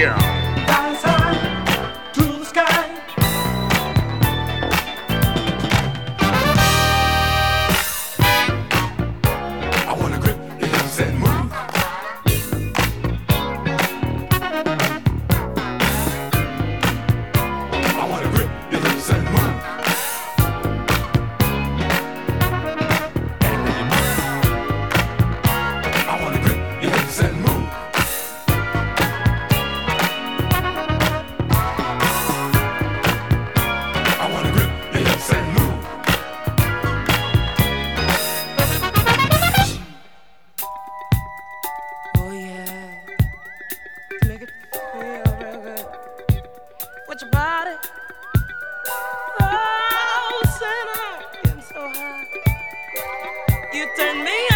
Yeah. you turn me